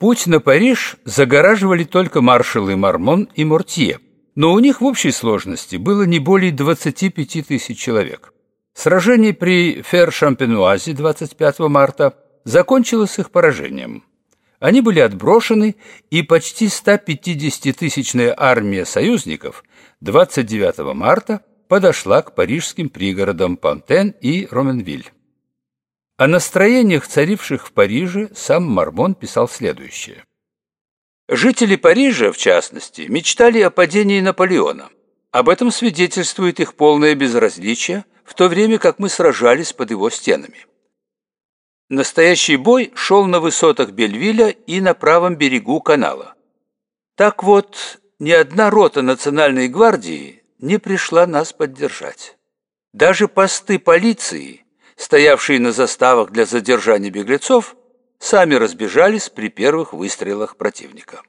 Путь на Париж загораживали только маршалы Мармон и Мортье, но у них в общей сложности было не более 25 тысяч человек. Сражение при Фер-Шампенуазе 25 марта закончилось их поражением. Они были отброшены, и почти 150-тысячная армия союзников 29 марта подошла к парижским пригородам Пантен и Роменвиль. О настроениях, царивших в Париже, сам Мармон писал следующее. Жители Парижа, в частности, мечтали о падении Наполеона. Об этом свидетельствует их полное безразличие, в то время как мы сражались под его стенами. Настоящий бой шел на высотах Бельвиля и на правом берегу канала. Так вот, ни одна рота Национальной гвардии не пришла нас поддержать. Даже посты полиции – стоявшие на заставах для задержания беглецов, сами разбежались при первых выстрелах противника.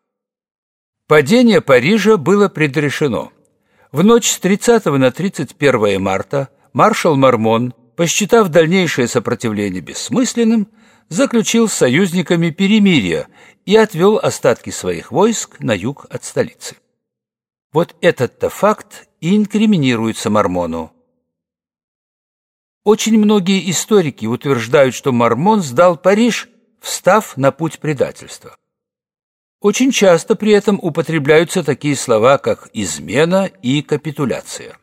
Падение Парижа было предрешено. В ночь с 30 на 31 марта маршал Мармон, посчитав дальнейшее сопротивление бессмысленным, заключил с союзниками перемирие и отвел остатки своих войск на юг от столицы. Вот этот-то факт и инкриминируется Мармону. Очень многие историки утверждают, что Мармон сдал Париж, встав на путь предательства. Очень часто при этом употребляются такие слова, как «измена» и «капитуляция».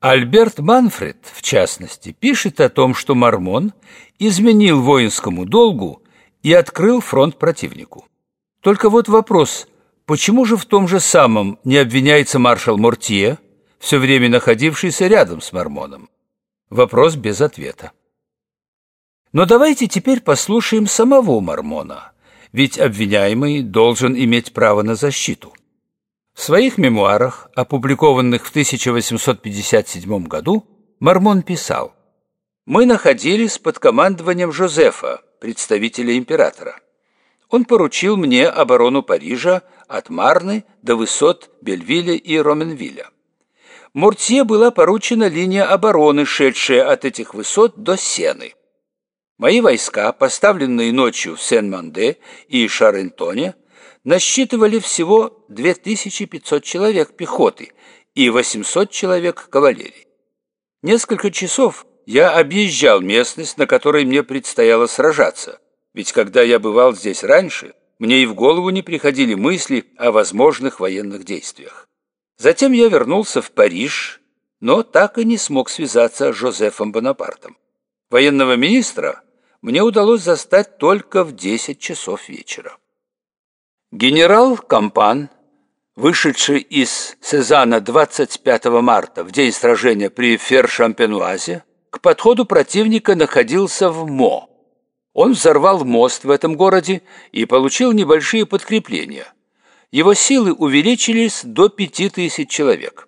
Альберт Манфред, в частности, пишет о том, что Мармон изменил воинскому долгу и открыл фронт противнику. Только вот вопрос, почему же в том же самом не обвиняется маршал Мортье, все время находившийся рядом с Мармоном? Вопрос без ответа. Но давайте теперь послушаем самого Мормона, ведь обвиняемый должен иметь право на защиту. В своих мемуарах, опубликованных в 1857 году, Мормон писал «Мы находились под командованием Жозефа, представителя императора. Он поручил мне оборону Парижа от Марны до высот Бельвиля и Роменвиля. Муртье была поручена линия обороны, шедшая от этих высот до Сены. Мои войска, поставленные ночью в Сен-Манде и Шарентоне, насчитывали всего 2500 человек пехоты и 800 человек кавалерии. Несколько часов я объезжал местность, на которой мне предстояло сражаться, ведь когда я бывал здесь раньше, мне и в голову не приходили мысли о возможных военных действиях. Затем я вернулся в Париж, но так и не смог связаться с Жозефом Бонапартом. Военного министра мне удалось застать только в 10 часов вечера. Генерал Кампан, вышедший из Сезана 25 марта в день сражения при Фер-Шампенуазе, к подходу противника находился в Мо. Он взорвал мост в этом городе и получил небольшие подкрепления – его силы увеличились до 5000 человек.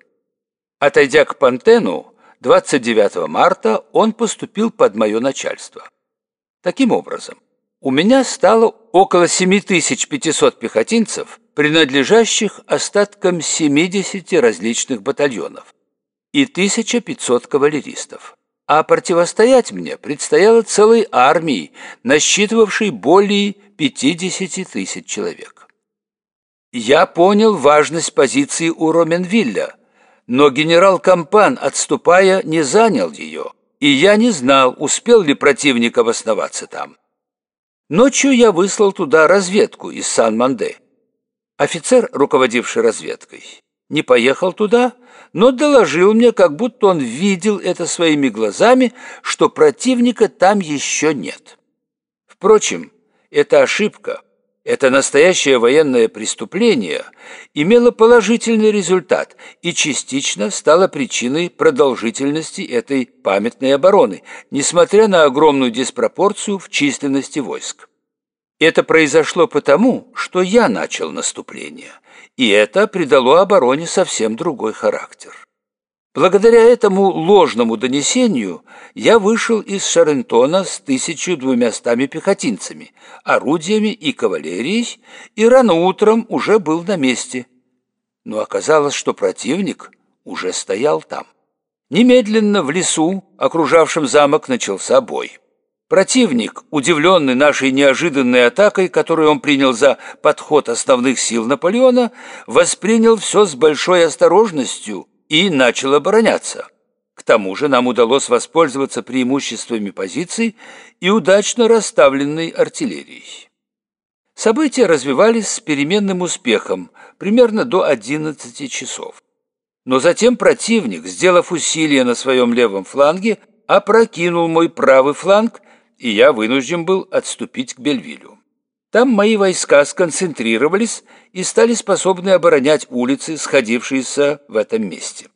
Отойдя к Пантену, 29 марта он поступил под мое начальство. Таким образом, у меня стало около 7500 пехотинцев, принадлежащих остаткам 70 различных батальонов, и 1500 кавалеристов. А противостоять мне предстояло целой армии, насчитывавшей более 50 тысяч человек. Я понял важность позиции у Роменвилля, но генерал Кампан, отступая, не занял ее, и я не знал, успел ли противник обосноваться там. Ночью я выслал туда разведку из Сан-Манде. Офицер, руководивший разведкой, не поехал туда, но доложил мне, как будто он видел это своими глазами, что противника там еще нет. Впрочем, эта ошибка – это настоящее военное преступление имело положительный результат и частично стало причиной продолжительности этой памятной обороны, несмотря на огромную диспропорцию в численности войск. Это произошло потому, что я начал наступление, и это придало обороне совсем другой характер. Благодаря этому ложному донесению я вышел из Шарентона с тысячу двумястами пехотинцами, орудиями и кавалерией, и рано утром уже был на месте. Но оказалось, что противник уже стоял там. Немедленно в лесу, окружавшем замок, начался бой. Противник, удивленный нашей неожиданной атакой, которую он принял за подход основных сил Наполеона, воспринял все с большой осторожностью и начал обороняться. К тому же нам удалось воспользоваться преимуществами позиций и удачно расставленной артиллерией. События развивались с переменным успехом, примерно до 11 часов. Но затем противник, сделав усилие на своем левом фланге, опрокинул мой правый фланг, и я вынужден был отступить к Бельвилю. Там мои войска сконцентрировались и стали способны оборонять улицы, сходившиеся в этом месте.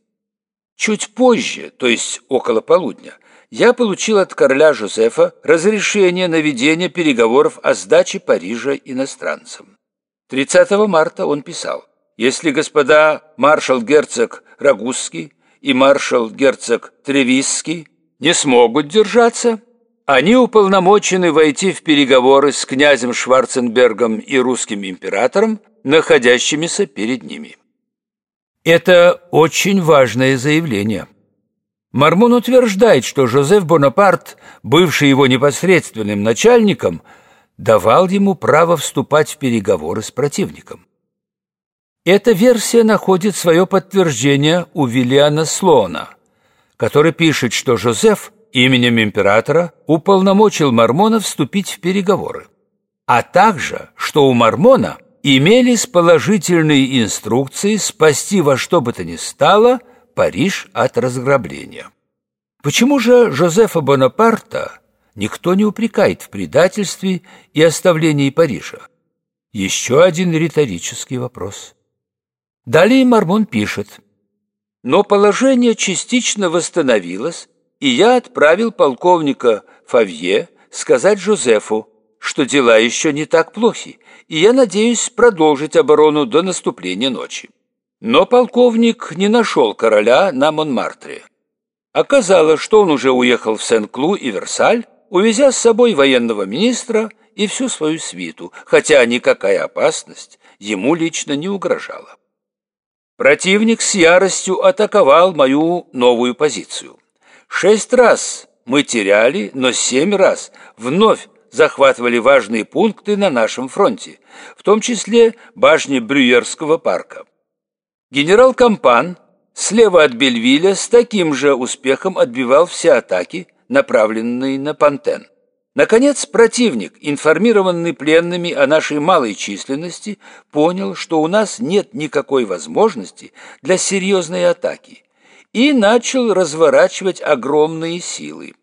Чуть позже, то есть около полудня, я получил от короля Жозефа разрешение на ведение переговоров о сдаче Парижа иностранцам. 30 марта он писал, «Если господа маршал-герцог Рагузский и маршал-герцог Тревисский не смогут держаться, они уполномочены войти в переговоры с князем Шварценбергом и русским императором, находящимися перед ними». Это очень важное заявление. Мармон утверждает, что Жозеф Бонапарт, бывший его непосредственным начальником, давал ему право вступать в переговоры с противником. Эта версия находит свое подтверждение у Виллиана Слоана, который пишет, что Жозеф именем императора уполномочил Мормона вступить в переговоры, а также, что у Мормона имелись положительные инструкции спасти во что бы то ни стало Париж от разграбления. Почему же Жозефа Бонапарта никто не упрекает в предательстве и оставлении Парижа? Еще один риторический вопрос. Далее Мармон пишет. Но положение частично восстановилось, и я отправил полковника Фавье сказать Жозефу, что дела еще не так плохи, и я надеюсь продолжить оборону до наступления ночи. Но полковник не нашел короля на Монмартре. Оказалось, что он уже уехал в Сен-Клу и Версаль, увезя с собой военного министра и всю свою свиту, хотя никакая опасность ему лично не угрожала. Противник с яростью атаковал мою новую позицию. Шесть раз мы теряли, но семь раз вновь захватывали важные пункты на нашем фронте, в том числе башни Брюерского парка. Генерал Кампан слева от Бельвиля с таким же успехом отбивал все атаки, направленные на Пантен. Наконец, противник, информированный пленными о нашей малой численности, понял, что у нас нет никакой возможности для серьезной атаки, и начал разворачивать огромные силы.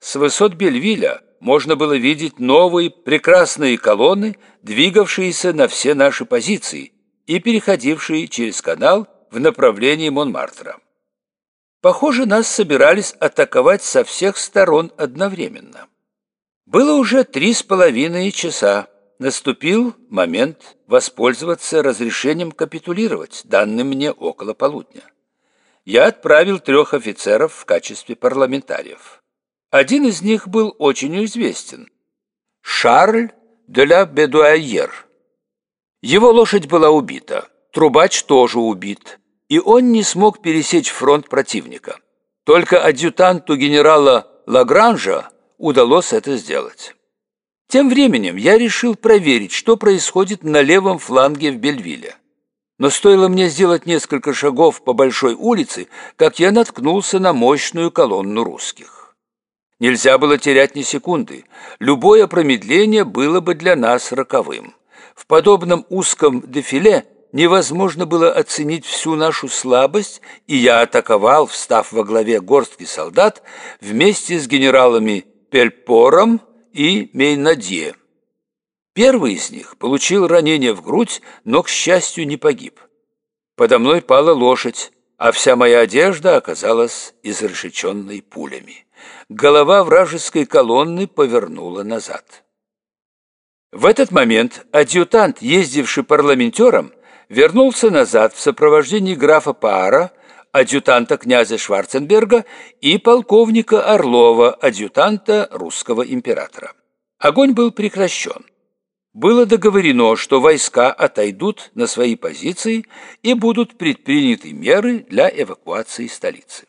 С высот Бельвиля можно было видеть новые прекрасные колонны, двигавшиеся на все наши позиции и переходившие через канал в направлении Монмартра. Похоже, нас собирались атаковать со всех сторон одновременно. Было уже три с половиной часа. Наступил момент воспользоваться разрешением капитулировать, данным мне около полудня. Я отправил трех офицеров в качестве парламентариев. Один из них был очень известен – Шарль де ла Бедуайер. Его лошадь была убита, трубач тоже убит, и он не смог пересечь фронт противника. Только адъютанту генерала Лагранжа удалось это сделать. Тем временем я решил проверить, что происходит на левом фланге в Бельвилле. Но стоило мне сделать несколько шагов по большой улице, как я наткнулся на мощную колонну русских. Нельзя было терять ни секунды. Любое промедление было бы для нас роковым. В подобном узком дефиле невозможно было оценить всю нашу слабость, и я атаковал, встав во главе горстки солдат, вместе с генералами Пельпором и Мейнадье. Первый из них получил ранение в грудь, но, к счастью, не погиб. Подо мной пала лошадь, а вся моя одежда оказалась изрешеченной пулями. Голова вражеской колонны повернула назад. В этот момент адъютант, ездивший парламентером, вернулся назад в сопровождении графа Паара, адъютанта князя Шварценберга и полковника Орлова, адъютанта русского императора. Огонь был прекращен было договорено, что войска отойдут на свои позиции и будут предприняты меры для эвакуации столицы.